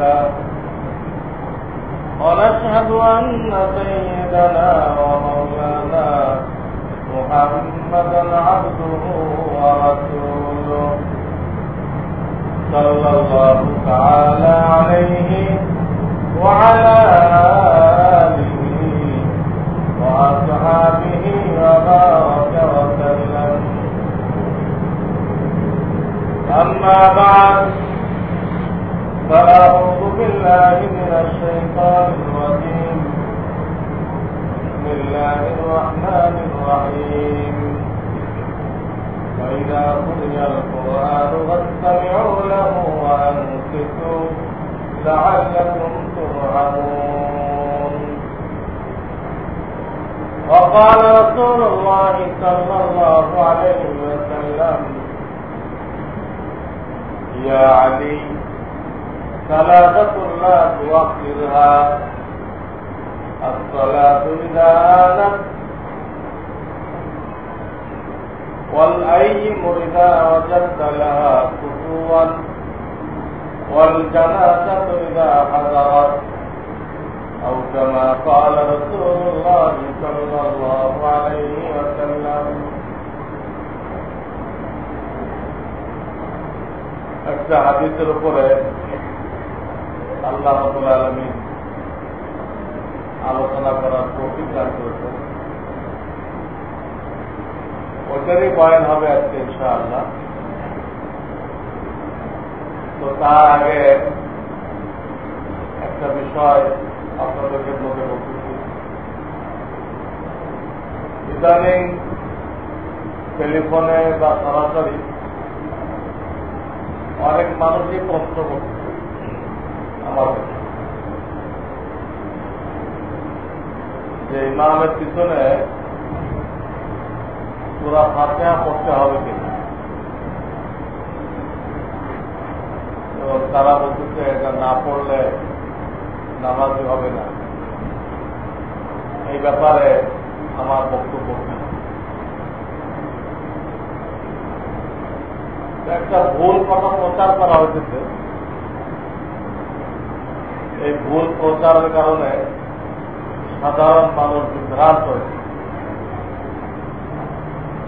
له ونشهد أن سيدنا ومولانا محمدا عبده ورسوله. صلى الله تعالى عليه وعلى آله وأصحابه وبارك وسلم. أما بعد فأعوذ بالله من الشيطان الرجيم. بسم الله الرحمن الرحيم. وإذا قضي القرآن فاستمعوا له وأنصتوا لعلكم ترحمون. وقال رسول الله صلى الله عليه وسلم يا علي ثلاثة لا توقرها الصلاة إذا آنت والأيم إذا وجدت لها كفوا والجنازة إذا حضرت أو كما قال رسول الله صلى الله عليه وسلم একটা হাদিসের উপরে আল্লাহ আলমী আলোচনা করার প্রতিজ্ঞা করেছে ওইটারই বয়ান হবে আজকে ইনশাআল্লাহ। তো তার আগে একটা বিষয় আপনাদেরকে বলে বলতেছি ইদানিং টেলিফোনে বা সরাসরি অনেক মানুষই প্রশ্ন করছে। যে ইমামের পিছনে পুরা ফাতেহা পড়তে হবে কিনা তারা বলতেছে, এটা না পড়লে নামাজি হবে না। এই ব্যাপারে আমার বক্তব্য একটা ভুল কথা প্রচার করা হয়েছে এই ভুল প্রচারের কারণে সাধারণ মানুষ বিভ্রান্ত হয়েছে।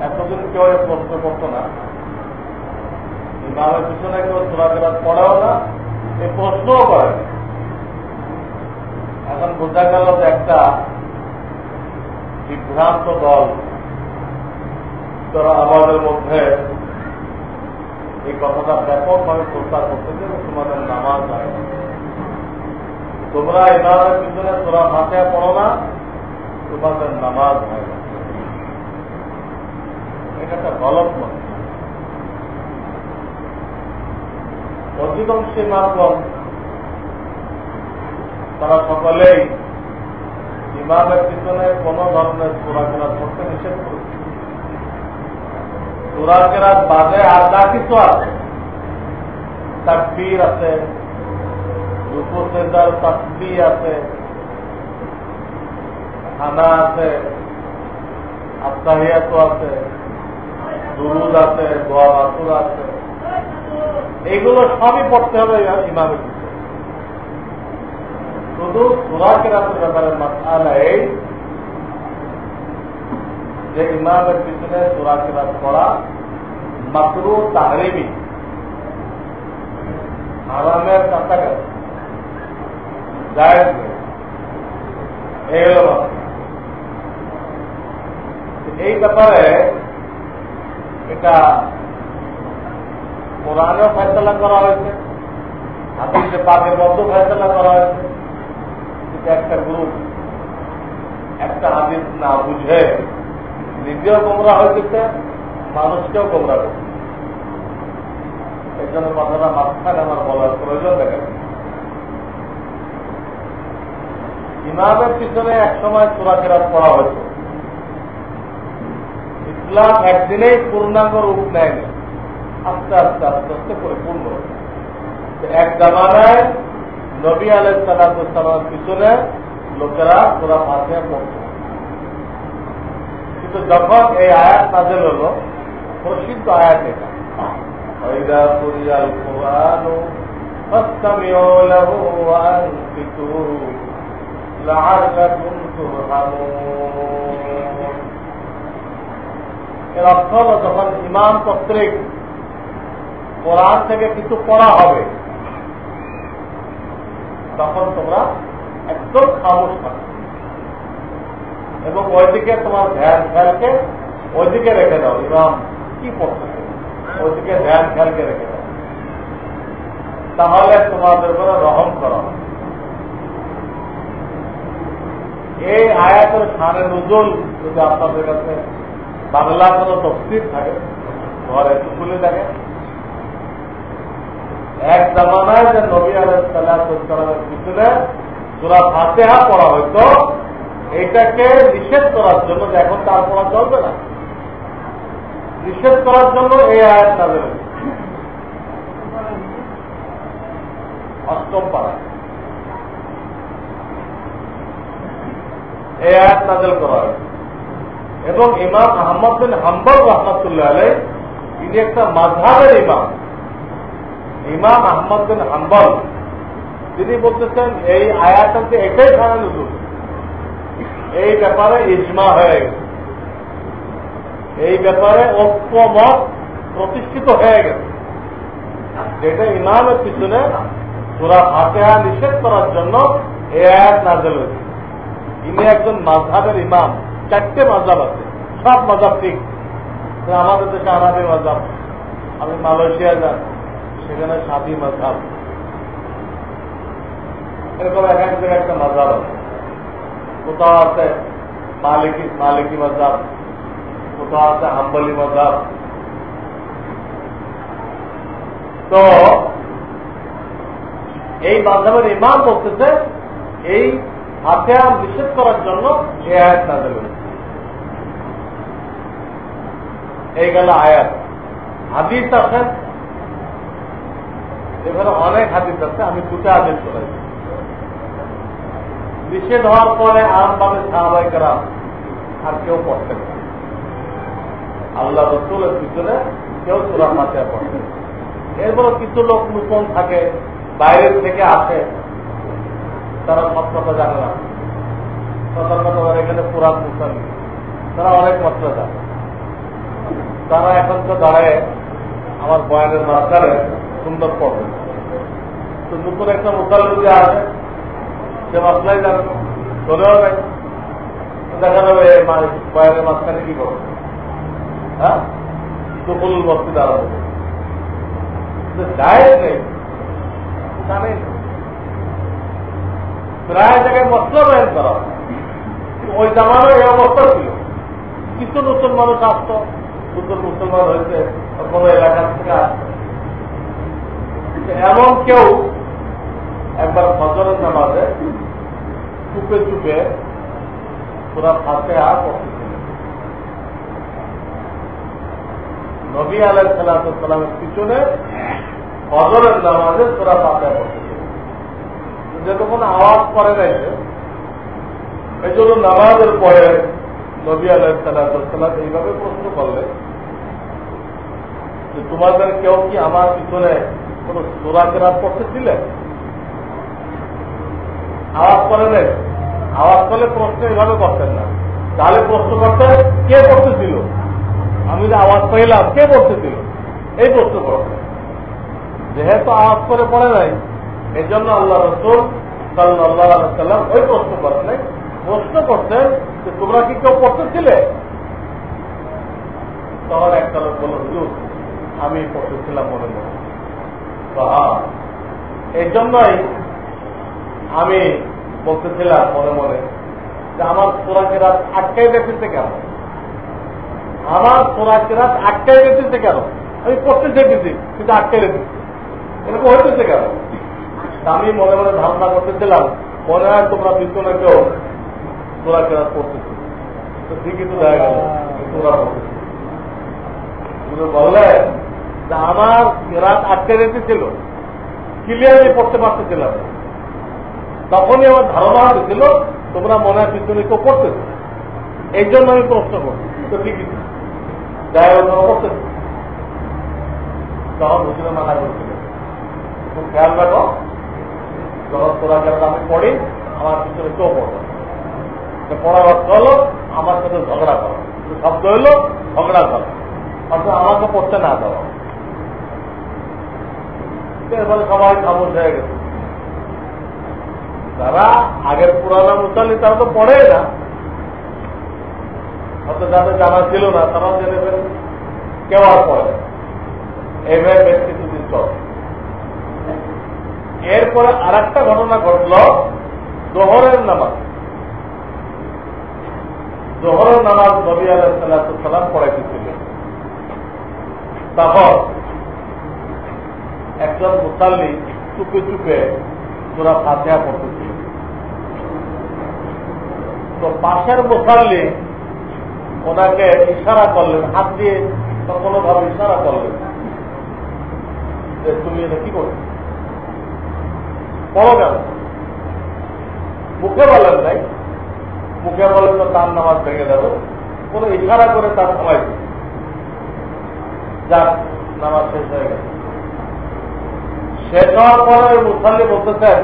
এতদিন কেউ প্রশ্ন করতো না। ইমামের পিছনে কেউ চোরাফেরাত পড়েও না এই প্রশ্নও করে এখন বোঝা গেল যে একটা বিভ্রান্ত দল তারা আমাদের মধ্যে এই কথাটা ব্যাপকভাবে প্রচার করতেছে তোমাদের নামাজ হয় তোমরা ইমামের পিছনে তোরা মাথায় পড়ো না, তোমাদের নামাজ হয় না। এটা একটা গলত মত। অধিকাংশ ইমামগণ তারা সকলেই ইমামের পিছনে কোন ধরনের চোরাকেরা করতে নিষেধ করেছে চোরাকেরাত বাদে আর যা কিছু আছে, তাকবীর আছে রূপো সেজার আছে আছে আত্মাহিয়াত আছে, দুরুদ আছে বাসুর আছে। সবই পড়তে হবে ইমামের শুধু ব্যাপারে মাসালা এই যে ইমামের পিছনে সুরাকে রাত পড়া মাকরু তাহরিমি। আরামের কাছাকাছি। এই ব্যাপারে এটা কোরআনেও ফেসলা করা হয়েছে, হাদিসে পাকের মধ্যে ফেসলা করা হয়েছে। কিন্তু একটা গ্রুপ, একটা হাদিস না বুঝে নিজেও গোমরা হয়েছে মানুষকেও গোমরা করছে এই জন্য কথাটা মাঝখানে আমার বলার প্রয়োজন দেখা ইমামের পিছনে এক সময় কেরাত পড়া হয়েছে ইসলাম একদিনেই পূর্ণাঙ্গ রূপ নেয়নি আস্তে আস্তে আস্তে আস্তে পরিপূর্ণ এক জামানায় নবী আলাইসালামের পিছনে লোকেরা পুরা ফাঁসে পড়ত কিন্তু যখন এই আয়াত নাজেল হল প্রসিদ্ধ আয়াত এটা وإذا قرئ القرآن فاستمعوا له وأنصتوا لعلكم ترحمون এর অর্থ হল যখন ইমাম কর্তৃক কোরআন থেকে কিছু পড়া হবে তখন তোমরা একদম খামোশ থাকবে এবং ওইদিকে তোমার ধ্যান খেয়ালকে ওইদিকে রেখে দাও ইমাম কি পড়তেছে ওইদিকে ধ্যান খেয়ালকে রেখে দাও তাহলে তোমাদের উপরে রহম করা এই আয়াতের সারে নজল যদি আপনাদের কাছে বাংলা কোন তফসির থাকে, ঘরে খুলে থাকে, এক জামানায় যে নবী আলাইসালামের পিছনে সুরা ফাতেহা পড়া হইতো এইটাকে নিষেধ করার জন্য, যে এখন তার পড়া চলবে না। নিষেধ করার জন্য এই আয়াত নাজেল অষ্টম পাড়া এই আয়াত নাজেল করা হয়েছে এবং ইমাম আহমদ বিন হাম্বল রহমতুল্লাহ আলাই তিনি একটা মাঝহাবের ইমাম। ইমাম আহমদ বিন হাম্বল, তিনি বলতেছেন, এই আয়াতকে এটাই নজুর এই ব্যাপারে ইজমা হয়ে গেছে। এই ব্যাপারে ঐক্যমত প্রতিষ্ঠিত হয়ে গেছে। যেটা ইমামের পিছনে সুরা ফাতেহা নিষেধ করার জন্য এ আয়াত নাজেল হয়েছে। ইনি একজন মাঝহাবের ইমাম। চারটে মাজাব আছে। সব মাজাব ঠিক। আমাদের দেশে আনাবি মাজাব আমি মালয়েশিয়া যান সেখানে সাদি মাঝাব এরকম এক এক জায়গায় একটা মাজাব আছে। কোথাও আছে মালিকি মালিকি মাজাব কোথাও আছে হাম্বলি মাজাব তো এই মাঝাবের ইমাম বলতেছে, এই হাতে নিষেধ করার জন্য এ আয়াত না দেবেন এই গেল আয়াত। হাদিস আছে। এখানে অনেক হাদিস আছে, আমি দুটা আদেশ করাই নিষেধ হওয়ার পরে আমভাবে সাহাবাই করা আর কেউ পড়তে না। আল্লাহ রসুলের পিছনে কেউ চূড়া মাথা পড়তে এরপরে কিছু লোক নূতন থাকে, বাইরের থেকে আসে তারা কথা জানে না। সতর্কতা এখানে পুরান মুসলিম তারা অনেক মাত্রা জানে তারা এখন তো দাঁড়ায় আমার বয়ানের মাঝখানে সুন্দর পড়বে তো নতুন একটা মুসাল যদি আসে সে মাসলাই জানে চলেও নাই। দেখা যাবে বয়ানের মাঝখানে কি করবে? হ্যাঁ? দুপুল বস্তি দাঁড়াবে। যায় নেই। জানে প্রায় জায়গায় মশলা বয়ান করা ওই জামানো এই অবস্থা ছিল। কিছু নতুন মানুষ আসতো, নতুন মুসলমান হয়েছে, কোন থেকে এমন কেউ একবার ফজরের নামাজে চুপে চুপে পুরা ফাঁসে আর পড়তেছিলেন নবী আলাই সালামের পিছনে ফজরের নামাজে পুরা ফাঁসে পড়তেছিলেন কোনো আওয়াজ করে নাই এই জন্য নামাজের পরে নবী আলাইসালাম এইভাবে প্রশ্ন করলে যে তোমাদের কেউ কি আমার পিছনে কোন সোরা কেরাত করতেছিলেন আওয়াজ করে নেই? আওয়াজ করলে প্রশ্ন এইভাবে করতেন না। তাহলে প্রশ্ন করতে কে করতেছিল? আমি যে আওয়াজ পাইলাম, কে করতেছিল? এই প্রশ্ন করতেন। যেহেতু আওয়াজ করে পড়ে নাই এই জন্য আল্লাহ রসুল সাল্লাহ সাল্লাম ওই প্রশ্ন করেন নাই। প্রশ্ন করতেন যে তোমরা কি কেউ পড়তেছিলে? তখন একটা লোক বলল, হুজুর, আমি পড়তেছিলাম মনে মনে। এই জন্যই আমি বলতেছিলাম মনে মনে যে আমার তোরাকে রাত আটকাই দেখেছে কেন? আমার সোনা কেরাত আটকাই রেখেছে কেন? আমি পড়তে চেয়েছি কিন্তু আটকে রেখেছি। এরকম হইতেছে কেন? আমি মনে মনে ধারণা করতেছিলাম মনে হয় তোমরা পিছনে কেউ তোরা কেরাত পড়তেছি তো ঠিকই তো দেখা গেল যে আমার কেরাত আটকে রেখেছিল ক্লিয়ারলি পড়তে পারতেছিলাম। তখনই আমার ধারণা হয়েছিল, তোমরা মনে হয় পিছনে কেউ পড়তেছে। এই জন্য আমি প্রশ্ন করছি, তো ঠিকই করতেছে তখন হুজুরে মানা করছিল খেয়াল রাখো যখন তোরা কেন আমি পড়ি, আমার পিছনে কেউ পড়বে পড়ার অর্থ হলো, আমার সাথে ঝগড়া করো। শব্দ হলো, ঝগড়া করো। অর্থাৎ আমাকে পড়তে না দেওয়া। এরপরে সবাই খামোশ হয়ে গেছে। যারা আগের পুরানা মুসাল্লি তারা তো পড়ে না। হয়তো যাদের জানা ছিল না তারা জেনে কেউ আর পড়ে এইভাবে বেশ কিছুদিন চলে। এরপরে আর একটা ঘটনা ঘটল জোহরের নামাজ। জোহরের নামাজ নবী আলাইসাল্লাম পড়াইতেছিলেন। তখন একজন মুসাল্লি চুপে চুপে তোরা ফাঁসিয়া পড়তেছিল। তো পাশের মুসাল্লি ওনাকে ইশারা করলেন, হাত দিয়ে কোনোভাবে ইশারা করলেন যে, তুমি এটা কি করছ? বলো কেন মুখে বলেন নাই। মুখে বলেন তো তার নামাজ ভেঙে দেব কোন ইশারা করে তার সময় যাক, নামাজ শেষ হয়ে গেছে শেষ হওয়ার পরে ওই মুসাল্লি বলতেছেন,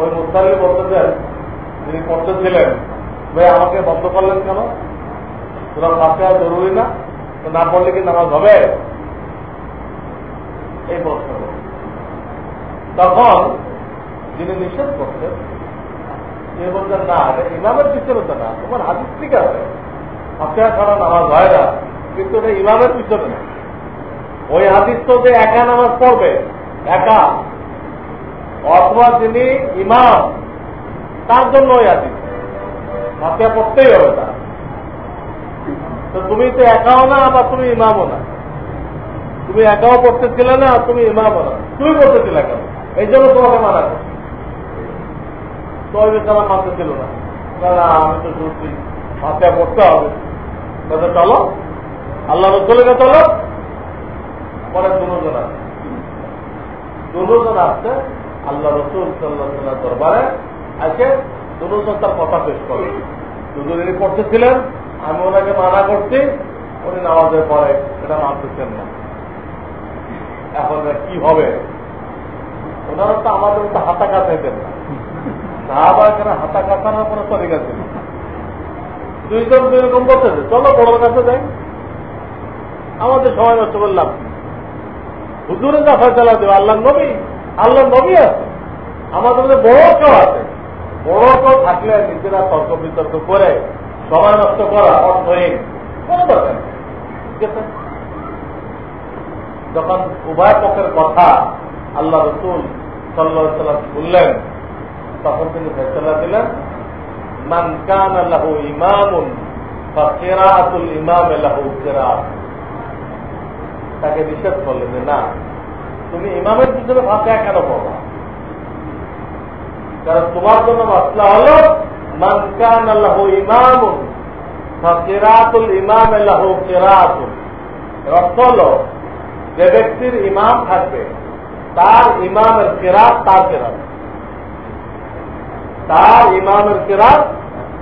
ওই মুসাল্লি বলতেছেন যিনি করতেছিলেন ভাই, আমাকে বন্ধ করলেন কেন? তোরা আর জরুরি না। তো না পড়লে কি নামাজ হবে? এই প্রশ্ন। তখন যিনি নিষেধ করতেন, তিনি বলতেন, না ইমামের পিছনে তো না, তোমার হাদিস ঠিক আছে। হাতিয়া ছাড়া নামাজ হয় না, কিন্তু এটা ইমামের পিছনে না। ওই হাদিস তো যে একা নামাজ পড়বে, একা। অথবা যিনি ইমাম, তার জন্য ওই হাদিস। হাতিয়া পড়তেই হবে তার তো তুমি তো একাও না বা তুমি ইমামও না। তুমি একাও পড়তেছিলে না, তুমি ইমামও না। তুমি পড়তেছিলে কেন? এই জন্য তোমাকে মানা করো তো ওই বেচারা মানতে ছিল না। আমি তো শুনছি হাতিয়া পড়তে হবে। চলো। আল্লাহ রসুলকে চলো। পরে দুজন আছে। দুজন আসছে আল্লাহ রসুল সাল্লাহ দরবারে। আছে দুজন তার কথা পেশ করে। দুজনেরই পড়তেছিলেন, আমি ওনাকে মানা করছি, উনি নামাজের পরে। এটা মানতেছেন না। এখন কি হবে? ওনারা তো আমাদের মতো হাতা কাটাইতেন না। সাহাবা এখানে হাতা কাটানোর কোনো তরিকা ছিল দুইজন দুই রকম বলতেছে, চলো বড়োর কাছে যাই। আমাদের সময় নষ্ট করলাম হুজুরে যা ফয়সলা দেবে আল্লাহ নবী আল্লাহ নবী আছে। আমাদের মধ্যে বড় কেউ আছে। বড় কেউ থাকলে নিজেরা তর্ক বিতর্ক করে, সময় নষ্ট করা অর্থহীন। কোন দরকার ঠিক আছে? যখন উভয় পক্ষের কথা আল্লাহ রসুল সাল্লাহ সাল্লাম শুনলেন তখন তিনি ফেসলা দিলেন, মান কান আল্লাহ ইমামুন বা কেরাতুল ইমাম আল্লাহ কেরাত। তাকে নিষেধ করলেন যে, না, তুমি ইমামের পিছনে ভাষা কেন পড়বা? কারণ তোমার জন্য মাসলা হল, মান কান আল্লাহ ইমামুন বা কেরাতুল ইমাম আল্লাহ কেরাতুল অর্থ হল, যে ব্যক্তির ইমাম থাকবে তার ইমামের কেরাত তার কেরাত। তার ইমামের কেরাত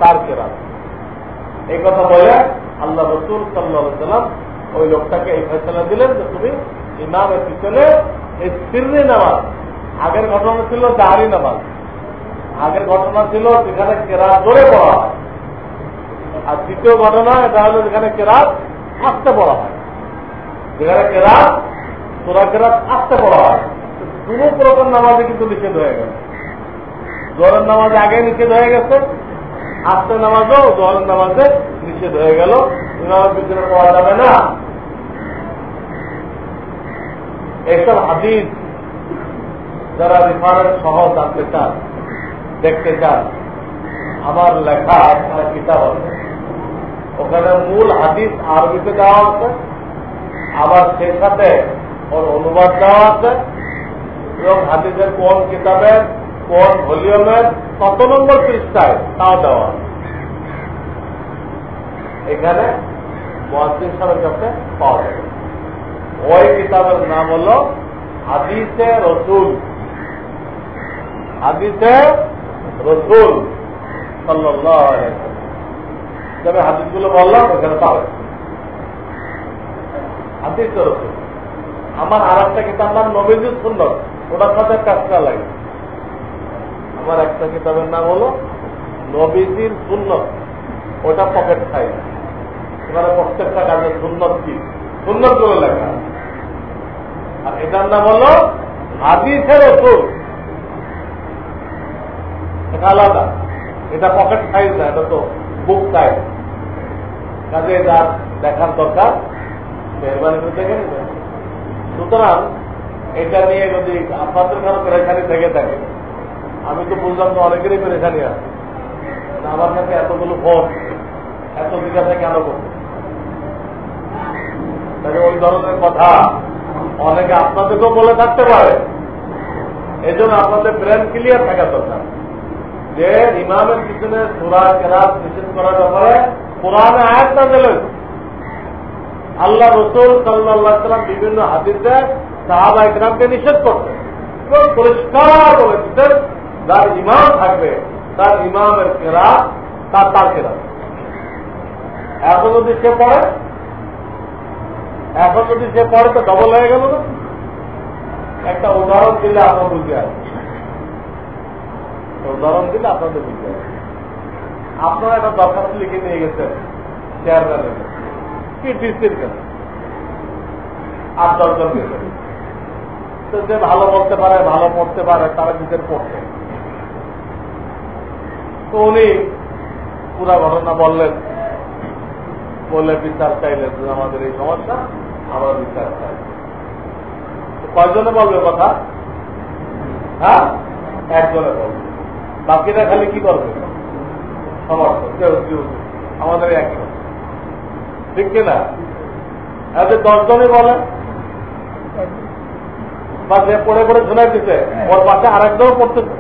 তার কেরাত। এই কথা বলে আল্লাহ রসুল সাল্লাহ সাল্লাম ওই লোকটাকে এই ফেসলা দিলেন যে তুমি ইমামের পিছনে এই সিরনি নামাজ, আগের ঘটনা ছিল দাঁড়ি নামাজ। আগের ঘটনা ছিল যেখানে কেরাত জোরে পড়া আর দ্বিতীয় ঘটনা এটা হলো যেখানে কেরাত আসতে পড়া হয়। যেখানে কেরাত তোরা কেরাত আসতে পড়া হয়। কোন প্রকার নামাজে কিন্তু নিষেধ হয়ে গেল। জোরের নামাজে আগে নিষেধ হয়ে গেছে। আস্তে নামাজও জোরের নামাজে নিষেধ হয়ে গেল। ইমামের পিছনে পড়া যাবে না। এইসব হাদিস যারা রিফারেন্স সহ জানতে চান, দেখতে চান, আমার লেখা একটা কিতাব আছে। ওখানে মূল হাদিস আরবিতে দেওয়া আছে, আবার সেই সাথে ওর অনুবাদ দেওয়া আছে। এবং হাদিসের কোন কিতাবের, কোন ভলিউমের, কত নম্বর পৃষ্ঠায় তাও দেওয়া এখানে মহাদিন সাহেবের পাওয়া ওই কিতাবের নাম হল হাদিসে রসুল। হাদিসে রসুল তবে হাদিসগুলো বললাম, ওখানে পাবে হাদিস রসুল। আমার আর একটা কিতাব নাম নবীজি সুন্দর ওটার সাথে কাজটা লাগে। আমার একটা কিতাবের নাম হলো নবীজির সুন্নত। ওটা পকেট সাইজ এবারে প্রত্যেকটা কাজের সুন্নত কি? সুন্দর করে লেখা। আর এটার নাম হলো হাদিসের ওষুধ এটা আলাদা। এটা পকেট সাইজ না, এটা তো বুক সাইজ কাজে এটা দেখার দরকার। মেহরবানি করে দেখে সুতরাং এটা নিয়ে যদি আপনাদের কারও পেরেশানি থেকে থাকে, আমি তো বুঝলাম তো অনেকেরই পেরেশানি আছে। আমার কাছে এতগুলো ফোন, এত জিজ্ঞাসা কেন করবে ওই ধরনের কথা অনেকে আপনাদেরকেও বলে থাকতে পারে। এই জন্য আপনাদের ব্রেন ক্লিয়ার থাকা দরকার। যে ইমামের পিছনে সুরা কেরাত নিষেধ করার ব্যাপারে কোরআনে আয়াত না দিল আল্লাহ রসুল সাল্লাহ সাল্লাম বিভিন্ন হাদিসে সাহাবা ইকরামকে নিষেধ করতেন এবং পরিষ্কার বলে দিতেন যার ইমাম থাকবে, তার ইমামের কেরা, তার তার কেরা। এখন যদি সে পড়ে, এখন যদি সে পড়ে তো ডবল হয়ে গেল না? একটা উদাহরণ দিলে আপনার বুঝতে আসবে উদাহরণ দিলে আপনাদের বুঝতে আসবে আপনারা একটা দরখাস্ত লিখে নিয়ে গেছেন চেয়ারম্যানের কি ডিসির কাছে আট দশজন গেছে তো যে ভালো বলতে পারে, ভালো পড়তে পারে, তারা নিজের পড়তে তো উনি পুরা ঘটনা বললেন বলে বিচার চাইলেন যে আমাদের এই সমস্যা, আমরা বিচার চাই। কয়জনে বলবে কথা? হ্যাঁ? একজনে বলবে। বাকিরা খালি কি করবে সমর্থন আমাদের একই ঠিক কিনা? এতে দশজনই বলে বা যে পড়ে পড়ে শোনাই দিতে ওর পাশে পড়তেছে।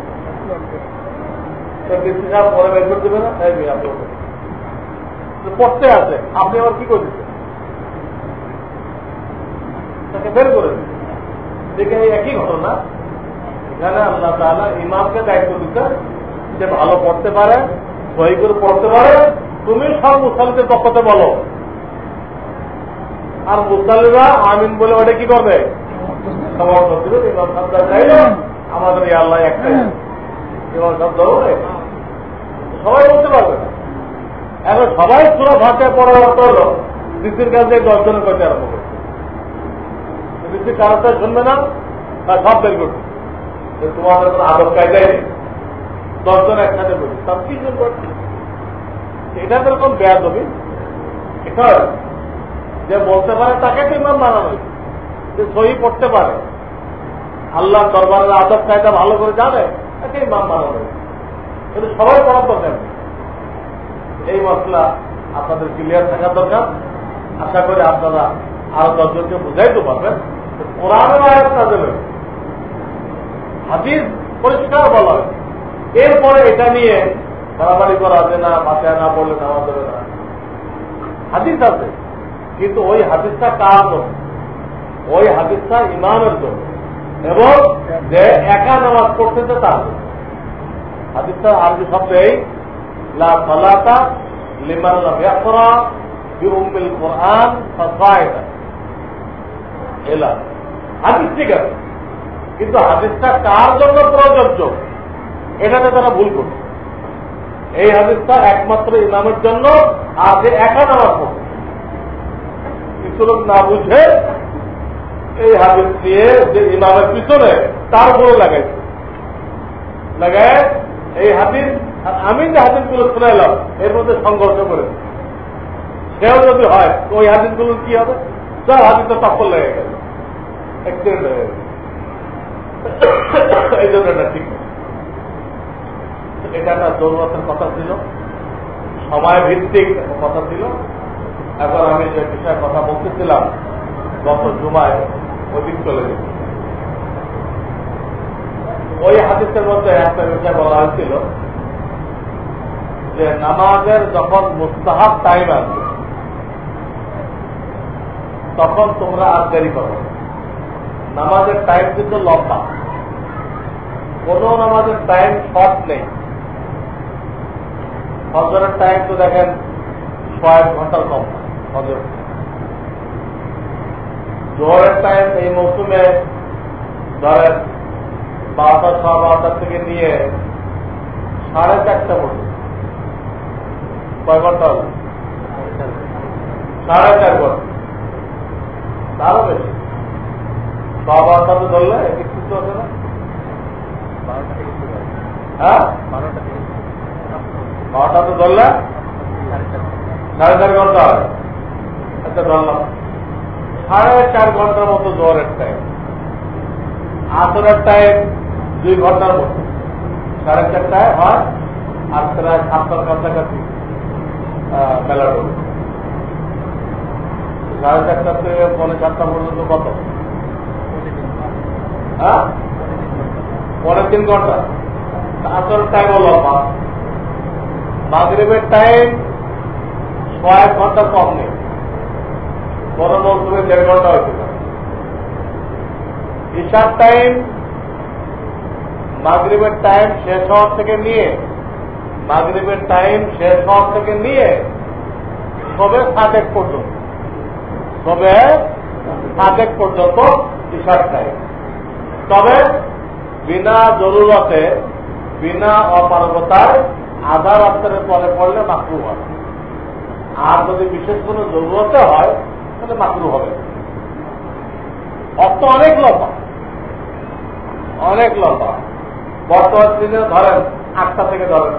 পরে বের করে দেবে না। পড়তে আছে। আপনি আবার কি করে দিচ্ছেন তাকে বের করে দেখে একই ঘটনা। এখানে আল্লাহ তাহলে ইমামকে দায়িত্ব দিতে যে ভালো পড়তে পারে সহি করে পড়তে পারে। তুমি সব পক্ষতে বলো। আর মুসালিরা আমিন বলে ওটা কি করবে? ইমাম চাইলে আমাদের এই আল্লাহ একটাই। ইমাম সবাই বলতে পারবে এখন সবাই পুরো ভাষায় পড়ার অর্থ হলো দিদির কাছে দশজনের কাছে আরম্ভ করছে দিদি কারোটা শুনবে না? তা সব বের করছে তোমাদের কোনো আদব কায়দাই নেই। দশজন একসাথে বলি। সব কি করছে? এটা তো এরকম ব্যাদ হবে এটা যে বলতে পারে তাকে তো ইমাম বানানো হয়েছে। যে সহি পড়তে পারে। আল্লাহ দরবারের আদব কায়দা ভালো করে জানে তাকে ইমাম বানানো হয়েছে। কিন্তু সবাই পড়ার দরকার এই মশলা আপনাদের ক্লিয়ার থাকা দরকার। আশা করি আপনারা আরও দশজনকে বুঝাইতে পারবেন কোরআনের আয়াত দেবেন হাদিস পরিষ্কার বলা এরপরে এটা নিয়ে বাড়াবাড়ি করা যে না, মাথায় না পড়লে নামাজ দেবে না। হাদিস আছে, কিন্তু ওই হাদিসটা কার জন্য ওই হাদিসটা ইমামের জন্য। এবং যে একা নামাজ পড়তেছে তার হাদিসটা আরবি শব্দ এই, লা সালাতা লিমান কোরআন হাদিস ঠিক আছে। কিন্তু হাদিসটা কার জন্য প্রযোজ্য? এটাতে তারা ভুল করছে। এই হাদিসটা একমাত্র ইমামের জন্য আর যে একা নামাজ পড়ছে কিছু লোক না বুঝে এই হাদিস দিয়ে যে ইমামের পিছনে তার উপরে লাগাইছে লাগায় এই হাদিস আমি যে হাদিসগুলো শুনাইলাম, এর মধ্যে সংঘর্ষ করে সেও যদি হয় ওই হাদিসগুলো কি হবে? সব হাদিসটা টক্কর লেগে গেল অ্যাক্সিডেন্ট হয়ে এই জন্য এটা ঠিক এটা একটা জরুরতের কথা ছিল সময় ভিত্তিক কথা ছিল। এখন আমি যে বিষয়ে কথা বলতেছিলাম, গত জুমায় অধিক চলে গেছে ওই হাদিসের মধ্যে একটা বিষয় বলা হয়েছিল যে নামাজের যখন মুস্তাহাব টাইম আসবে, তখন তোমরা আর দেরি করো নামাজের টাইম কিন্তু লম্বা। কোন নামাজের টাইম শর্ট নেই। ফজরের টাইম তো দেখেন ছয় ঘণ্টার কম ফজর জোহরের টাইম এই মৌসুমে ধরেন বারোটা ছ বারোটা থেকে নিয়ে সাড়ে চারটা পর্যন্ত। কয় ঘণ্টা হবে? সাড়ে চার ঘণ্টা। তারও বেশি। ছ বারোটা তো ধরলে কিছু হবে না। হ্যাঁ। বারোটা তো ধরলে সাড়ে চার ঘণ্টা। হয়। আচ্ছা ধরলাম। সাড়ে চার ঘণ্টার মতো জ্বরের টাইম আসরের টাইম দুই ঘণ্টার মতো। সাড়ে চারটায় হয় আর প্রায় সাতটার কাছাকাছি মেলা ডোবে সাড়ে চারটা থেকে পৌনে চারটা পর্যন্ত কত? হ্যাঁ? পরের তিন ঘণ্টা। আসর টাইম হলো মাগরীবের টাইম ছয় ঘণ্টা কম নেই। কোন মৌসুমে দেড় ঘণ্টা হয়েছে। ঈশার টাইম মাগরীবের টাইম শেষ হওয়ার থেকে নিয়ে, মাগরীবের টাইম শেষ হওয়ার থেকে নিয়ে, সবে সাতেক পর্যন্ত, সবে সাতেক পর্যন্ত ঈশার টাইম তবে বিনা জরুরতে, বিনা অপারগতায় আধা রাত্রের পরে পড়লে মাকরু হয়। আর যদি বিশেষ কোনো জরুরতে হয় তাহলে মাকরু হবে। অর্থ অনেক লম্বা। অনেক লম্বা। বর্তমান দিনে ধরেন আটটা থেকে ধরেন,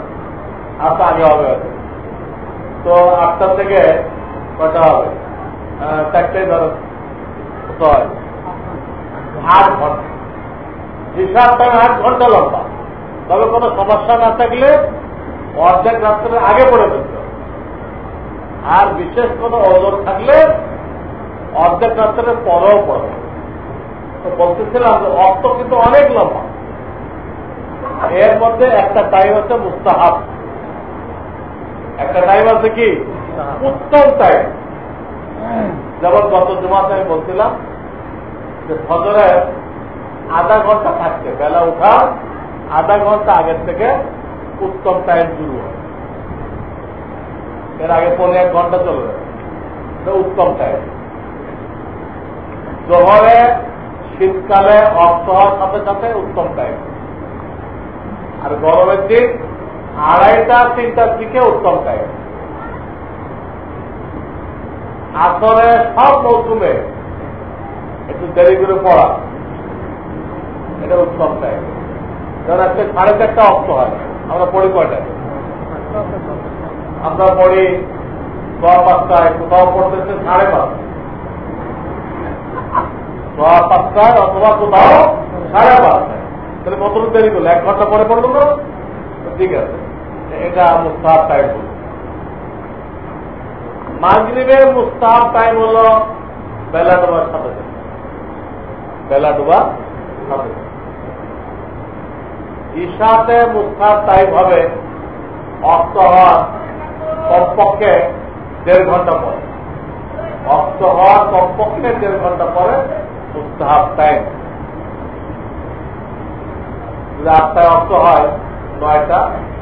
আটটা আগে হবে তো আটটা থেকে কটা হবে? চারটাই ধরেন। আট ঘণ্টা। হিসাব টাইম আট ঘণ্টা লম্বা। তবে কোনো সমস্যা না থাকলে অর্ধেক রাত্রের আগে পড়ে ফেলতে আর বিশেষ কোনো ওজন থাকলে অর্ধেক রাত্রের পরেও পড়ে। তো বলতেছিলাম যে অর্থ কিন্তু অনেক লম্বা। এর মধ্যে একটা টাইম আছে মুস্তাহাব। একটা টাইম আছে কি? উত্তম টাইম যেমন গত জমাতে আমি বলছিলাম যে ফজরে আধা ঘণ্টা থাকছে বেলা উঠা আধা ঘণ্টা আগের থেকে উত্তম টাইম শুরু হয়। এর আগে পনেরো এক ঘণ্টা চলবে উত্তম টাইম জোহরে শীতকালে অর্থ হওয়ার সাথে সাথে উত্তম টাইম আর গরমের দিক আড়াইটা, তিনটার দিকে উত্তম টাইম আসরে সব মৌসুমে একটু দেরি করে পড়া, এটা উত্তম টাইম ধর আজকে সাড়ে চারটা অর্থ হয়, আমরা পড়ি কয়টায়? আমরা পড়ি সোয়া পাঁচটায় কোথাও পড়তেছে সাড়ে পাঁচটা। সোয়া পাঁচটায় অথবা কোথাও সাড়ে পাঁচটায় তাহলে কতটুকু দেরি করল? এক ঘণ্টা পরে পড়ল না ঠিক আছে। এটা মুস্তাহাব টাইম হল। মাগরীবের মুস্তাহাব টাইম হল বেলা ডোবার সাথে বেলা ডোবা সাথে ঈশাতে মুস্তাহাব টাইম হবে অস্ত হওয়ার কমপক্ষে দেড় ঘণ্টা পরে। অস্ত হওয়ার কমপক্ষে দেড় ঘণ্টা পরে মুস্তাহাব আটটায় অস্ত হয় নয়টা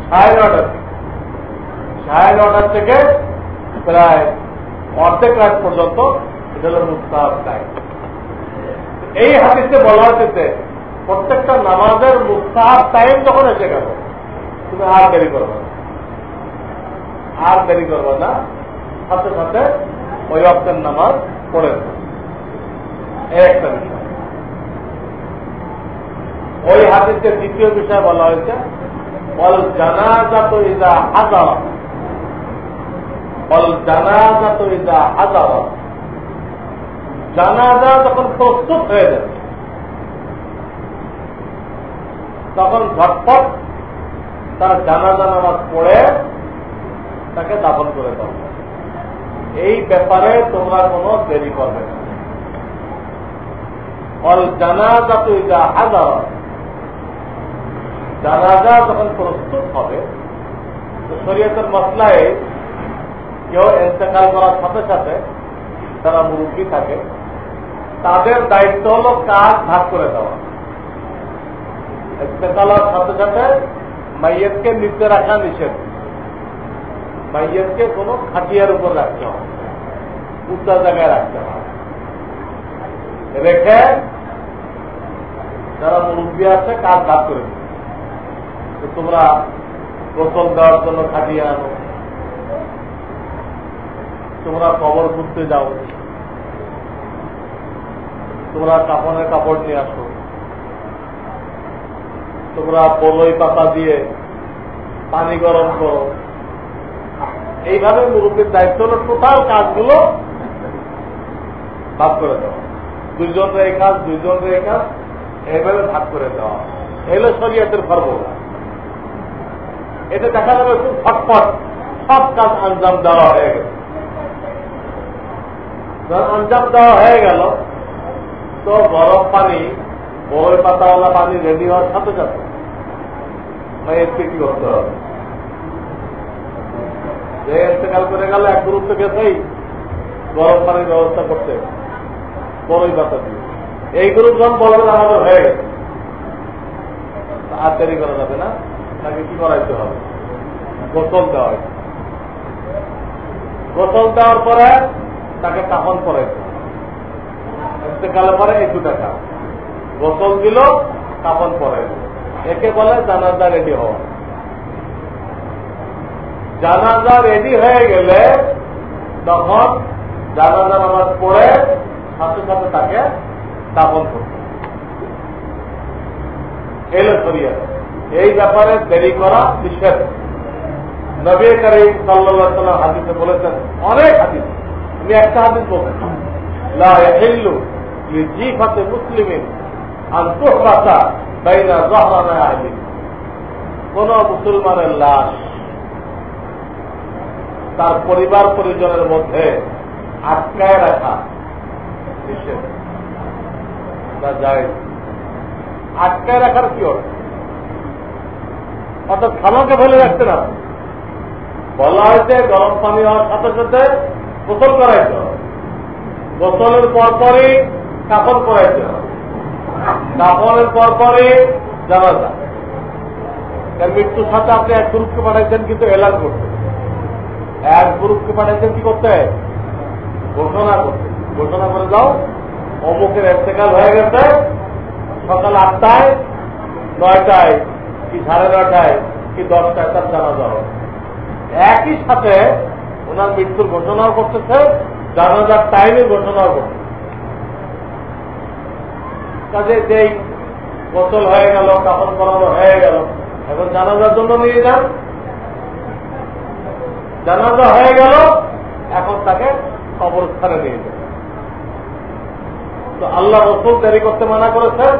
সাড়ে থেকে। সাড়ে নটার থেকে প্রায় অর্ধেক রাত পর্যন্ত এই হাতিতে বলা হচ্ছে প্রত্যেকটা নামাজের মুস্তাহাব টাইম যখন এসে গেল, তুমি আর দেরি করবে না। আর দেরি করবে না, সাথে সাথে ওই অক্টের নামাজ পড়ে একটা বিষয় ওই হাদিসের দ্বিতীয় বিষয় বলা হয়েছে বল জানাজা তো ইদা হাজার। বল জানাজা তো হাজার। জানাজা যখন প্রস্তুত হয়ে যাবে, তখন ঝটপট তার জানাজা নামাজ পড়ে তাকে দাফন করে দাও। এই ব্যাপারে তোমরা কোনো দেরি করবে না। অল জানাজা তো যা হাজার। জানাজা যখন প্রস্তুত হবে শরীয়তের মশলায় কেউ ইন্তেকাল করার সাথে সাথে যারা মুরব্বী থাকে, তাদের দায়িত্ব হল কাজ ভাগ করে দেওয়া। ইন্তেকালের সাথে সাথে মাইয়েতকে নিচে রাখা নিষেধ। মাইয়েতকে কোনো খাটিয়ার উপর রাখতে হবে উচ্চা জায়গায় রাখতে হবে। রেখে যারা মুরব্বী আছে কাজ ভাগ করে তোমরা গোসল দেওয়ার জন্য খাটিয়ে আনো। তোমরা কবর খুঁজতে যাও। তোমরা কাপড়ের কাপড় নিয়ে আসো। তোমরা বলই পাতা দিয়ে পানি গরম করো। এইভাবে মুরব্বীর দায়িত্ব হল টোটাল কাজগুলো ভাগ করে দেওয়া। দুইজনের এই কাজ, দুইজনের এই কাজ। এইভাবে ভাগ করে দেওয়া এলো শরীয়তের ফর্মুলা এটা দেখা যাবে খুব ফটফট। সব কাজ আঞ্জাম দেওয়া হয়ে গেছে আঞ্জাম দেওয়া হয়ে গেল, তো গরম পানি, বই পাতাওয়ালা পানি রেডি হওয়ার সাথে সাথে মায়েরকে কি করতে হবে। যে ইন্তেকাল করে গেল, এক গুরুত্ব গেছেই গরম পানির ব্যবস্থা করতে। বড়ই পাতা দিয়ে। এই গ্রুপ যখন বলবেন আমাদের হয়ে গেছে আর দেরি করা যাবে না। তাকে কি করাইতে হবে? গোসল দেওয়া হয়েছে। গোসল দেওয়ার পরে তাকে কাপন করাইতে হবে। ইন্তেকালের পরে এই দুটা কাজ। গোসল দিল কাপন পরাইল। একে বলে জানাজা রেডি হওয়া। জানাজা রেডি হয়ে গেলে তখন জানাজা নামাজ পড়ে সাথে সাথে তাকে দাপন করতে এলো সরিয়া এই ব্যাপারে দেরি করা নিষেধ। নবী করিম সাল্লাহ সাল্লাম হাদিসে বলেছেন, অনেক হাদিস। আমি একটা হাদিস বলছেন লাহিল্লু মুসলিমিন বাইনা জহরানা আহলি। কোন মুসলমানের লাশ তার পরিবার পরিজনের মধ্যে আটকায় রাখা নিষেধ। যায় আটকায় রাখার কি অর্থ অর্থাৎ খামাকে ফেলে রাখতে না। বলা হয়েছে গরম পানি হওয়ার সাথে সাথে গোসল করাইতে হবে। গোসলের পরপরই কাপড় করাইতে হবে। কাপড়ের পরপরই জানা যায় মৃত্যুর সাথে আপনি এক গ্রুপকে পাঠাইছেন কিন্তু এলান করতে। এক গ্রুপকে পাঠাইছেন কি করতে? ঘোষণা করতে। ঘোষণা করে যাও অমুকের এতেকাল হয়ে গেছে। সকাল আটটায়, নয়টায়, কি সাড়ে নয়টায়, কি দশটায়, তার জানা যাও একই সাথে ওনার মৃত্যুর ঘোষণাও করতেছে, জানাজার টাইমে ঘোষণাও করতেছে। কাজে যেই গোসল হয়ে গেল, কাপড় করানো হয়ে গেল, এখন জানাজার জন্য নিয়ে যান। জানাজা হয়ে গেল, এখন তাকে কবরস্থানে নিয়ে যান। তো আল্লাহ রসুল দেরি করতে মানা করেছেন।